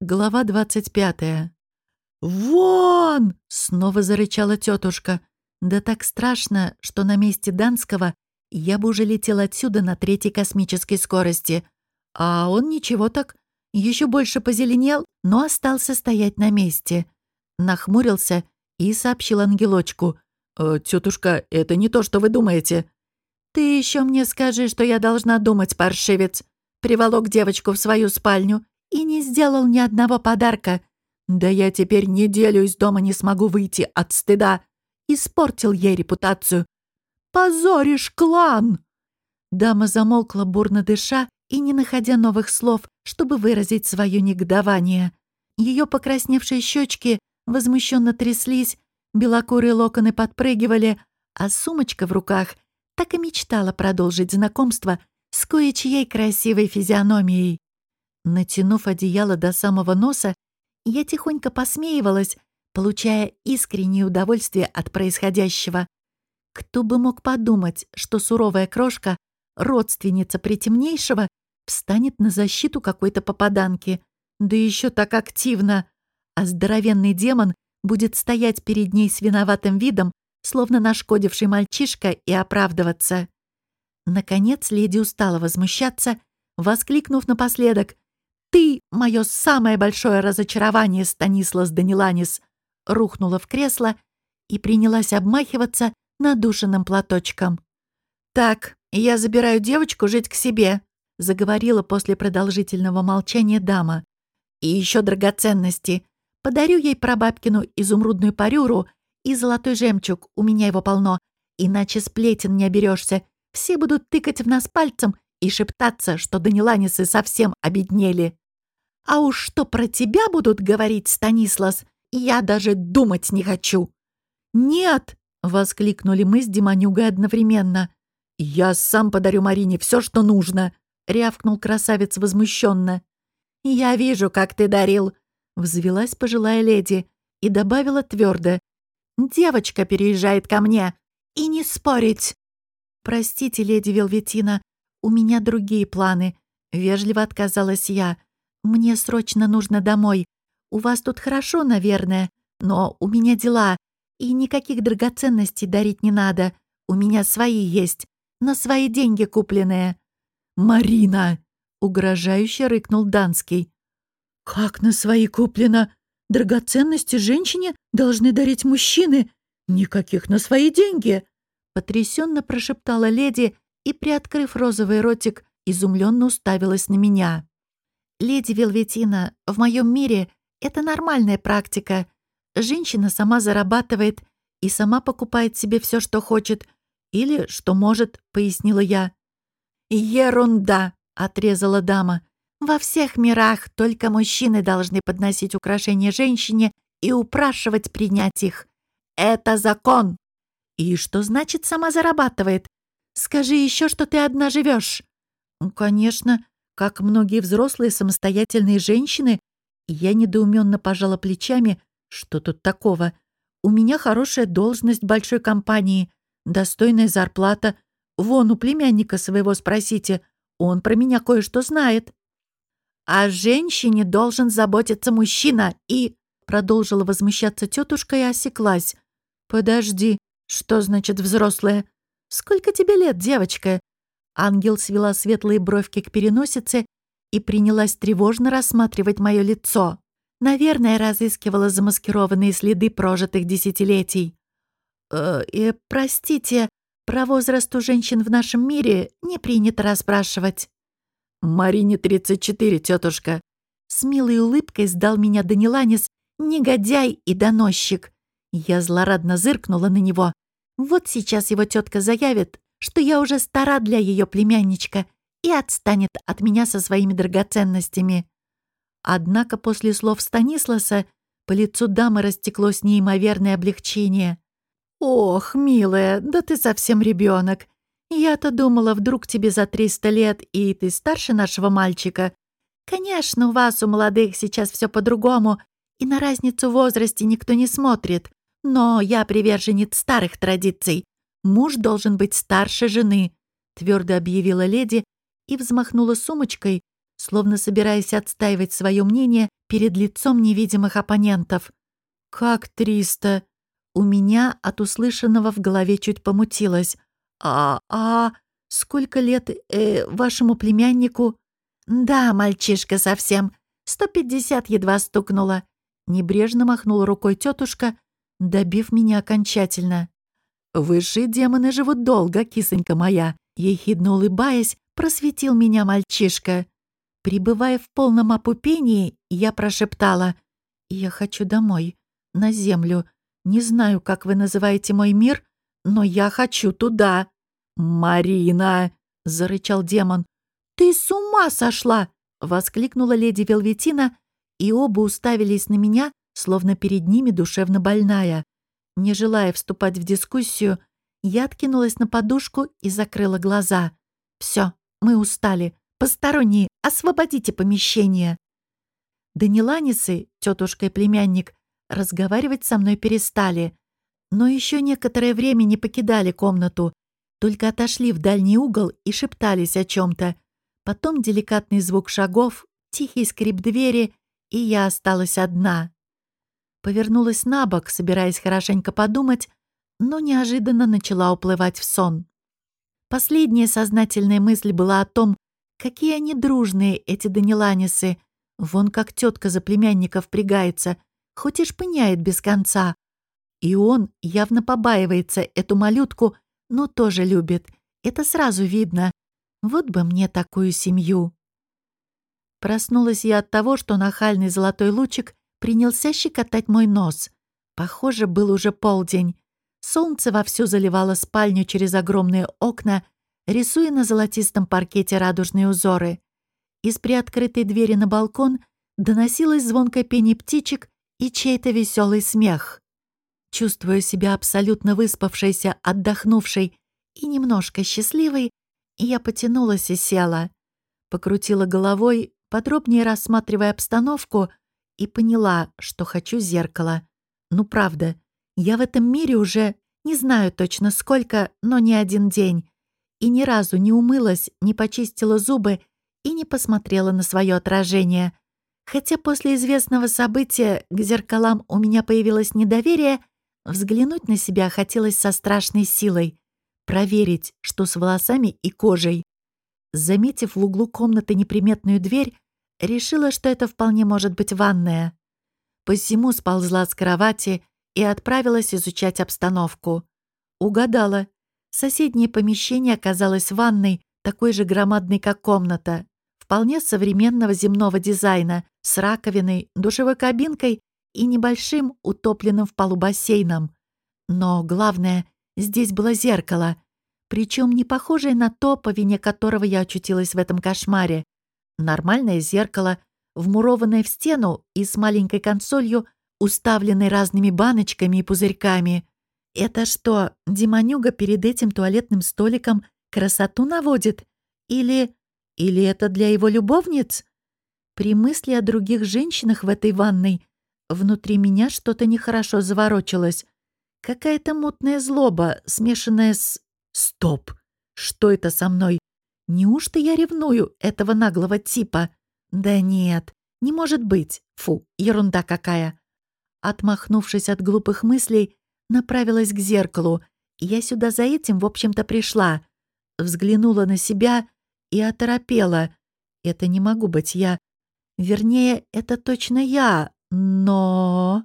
Глава двадцать пятая. «Вон!» — снова зарычала тетушка. Да так страшно, что на месте Данского я бы уже летел отсюда на третьей космической скорости. А он ничего так, еще больше позеленел, но остался стоять на месте. Нахмурился и сообщил ангелочку. «Э, «Тетушка, это не то, что вы думаете». «Ты еще мне скажи, что я должна думать, паршивец». Приволок девочку в свою спальню и не сделал ни одного подарка. Да я теперь неделю из дома не смогу выйти от стыда. Испортил ей репутацию. «Позоришь клан!» Дама замолкла, бурно дыша и не находя новых слов, чтобы выразить свое негодование. Ее покрасневшие щечки возмущенно тряслись, белокурые локоны подпрыгивали, а сумочка в руках так и мечтала продолжить знакомство с кое-чьей красивой физиономией. Натянув одеяло до самого носа, я тихонько посмеивалась, получая искреннее удовольствие от происходящего. Кто бы мог подумать, что суровая крошка, родственница притемнейшего, встанет на защиту какой-то попаданки, да еще так активно, а здоровенный демон будет стоять перед ней с виноватым видом, словно нашкодивший мальчишка, и оправдываться. Наконец леди устала возмущаться, воскликнув напоследок «Ты — мое самое большое разочарование, Станислас Даниланис!» рухнула в кресло и принялась обмахиваться надушенным платочком. «Так, я забираю девочку жить к себе», — заговорила после продолжительного молчания дама. «И еще драгоценности. Подарю ей прабабкину изумрудную парюру и золотой жемчуг, у меня его полно, иначе сплетен не оберешься. Все будут тыкать в нас пальцем и шептаться, что даниланисы совсем обеднели. А уж что про тебя будут говорить, Станислас, я даже думать не хочу. «Нет!» — воскликнули мы с Демонюгой одновременно. «Я сам подарю Марине все, что нужно!» — рявкнул красавец возмущенно. «Я вижу, как ты дарил!» — взвелась пожилая леди и добавила твердо. «Девочка переезжает ко мне, и не спорить!» «Простите, леди Велветина, у меня другие планы», — вежливо отказалась я. «Мне срочно нужно домой. У вас тут хорошо, наверное, но у меня дела, и никаких драгоценностей дарить не надо. У меня свои есть, на свои деньги купленные». «Марина!» — угрожающе рыкнул Данский. «Как на свои куплено? Драгоценности женщине должны дарить мужчины. Никаких на свои деньги!» Потрясенно прошептала леди и, приоткрыв розовый ротик, изумленно уставилась на меня. «Леди Велветина, в моем мире это нормальная практика. Женщина сама зарабатывает и сама покупает себе все, что хочет. Или что может», — пояснила я. «Ерунда!» — отрезала дама. «Во всех мирах только мужчины должны подносить украшения женщине и упрашивать принять их. Это закон!» «И что значит сама зарабатывает? Скажи еще, что ты одна живешь. «Конечно, как многие взрослые самостоятельные женщины». Я недоуменно пожала плечами. «Что тут такого? У меня хорошая должность большой компании, достойная зарплата. Вон у племянника своего спросите, он про меня кое-что знает». «О женщине должен заботиться мужчина и...» Продолжила возмущаться тетушка и осеклась. «Подожди, «Что значит взрослая? Сколько тебе лет, девочка?» Ангел свела светлые бровки к переносице и принялась тревожно рассматривать мое лицо. Наверное, разыскивала замаскированные следы прожитых десятилетий. «Э, э, простите, про возраст у женщин в нашем мире не принято расспрашивать». «Марине 34, тетушка». С милой улыбкой сдал меня Даниланис, негодяй и доносчик. Я злорадно зыркнула на него. Вот сейчас его тетка заявит, что я уже стара для ее племянничка и отстанет от меня со своими драгоценностями. Однако после слов Станисласа по лицу дамы растеклось неимоверное облегчение. «Ох, милая, да ты совсем ребенок. Я-то думала, вдруг тебе за триста лет, и ты старше нашего мальчика. Конечно, у вас, у молодых, сейчас все по-другому, и на разницу в возрасте никто не смотрит. Но я приверженец старых традиций. Муж должен быть старше жены», — твердо объявила леди и взмахнула сумочкой, словно собираясь отстаивать свое мнение перед лицом невидимых оппонентов. «Как триста?» У меня от услышанного в голове чуть помутилось. «А, а, сколько лет э, вашему племяннику?» «Да, мальчишка совсем. Сто пятьдесят едва стукнуло». Небрежно махнула рукой тетушка, добив меня окончательно. «Высшие демоны живут долго, кисонька моя», ехидно улыбаясь, просветил меня мальчишка. Прибывая в полном опупении, я прошептала «Я хочу домой, на землю. Не знаю, как вы называете мой мир, но я хочу туда». «Марина!» — зарычал демон. «Ты с ума сошла!» — воскликнула леди Велветина, и оба уставились на меня, словно перед ними душевно больная. Не желая вступать в дискуссию, я откинулась на подушку и закрыла глаза. Все, мы устали. Посторонние, освободите помещение. Даниланисы, тетушка и племянник, разговаривать со мной перестали. Но еще некоторое время не покидали комнату, только отошли в дальний угол и шептались о чем-то. Потом деликатный звук шагов, тихий скрип двери, и я осталась одна. Повернулась на бок, собираясь хорошенько подумать, но неожиданно начала уплывать в сон. Последняя сознательная мысль была о том, какие они дружные, эти Даниланисы. Вон как тетка за племянников пригается, хоть и шпыняет без конца. И он явно побаивается эту малютку, но тоже любит. Это сразу видно. Вот бы мне такую семью. Проснулась я от того, что нахальный золотой лучик принялся щекотать мой нос. Похоже, был уже полдень. Солнце вовсю заливало спальню через огромные окна, рисуя на золотистом паркете радужные узоры. Из приоткрытой двери на балкон доносилось звонкое пение птичек и чей-то веселый смех. Чувствуя себя абсолютно выспавшейся, отдохнувшей и немножко счастливой, я потянулась и села. Покрутила головой, подробнее рассматривая обстановку, и поняла, что хочу зеркало. Ну правда, я в этом мире уже не знаю точно сколько, но не один день. И ни разу не умылась, не почистила зубы и не посмотрела на свое отражение. Хотя после известного события к зеркалам у меня появилось недоверие, взглянуть на себя хотелось со страшной силой. Проверить, что с волосами и кожей. Заметив в углу комнаты неприметную дверь, решила, что это вполне может быть ванная. Посему сползла с кровати и отправилась изучать обстановку. Угадала. Соседнее помещение оказалось ванной, такой же громадной, как комната, вполне современного земного дизайна, с раковиной, душевой кабинкой и небольшим утопленным в полу бассейном. Но главное, здесь было зеркало, причем не похожее на то, по вине которого я очутилась в этом кошмаре. Нормальное зеркало, вмурованное в стену и с маленькой консолью, уставленной разными баночками и пузырьками. Это что, демонюга перед этим туалетным столиком красоту наводит? Или... или это для его любовниц? При мысли о других женщинах в этой ванной внутри меня что-то нехорошо заворочилось. Какая-то мутная злоба, смешанная с... Стоп! Что это со мной? Неужто я ревную этого наглого типа? Да нет, не может быть. Фу, ерунда какая. Отмахнувшись от глупых мыслей, направилась к зеркалу. Я сюда за этим, в общем-то, пришла. Взглянула на себя и оторопела. Это не могу быть я. Вернее, это точно я, но...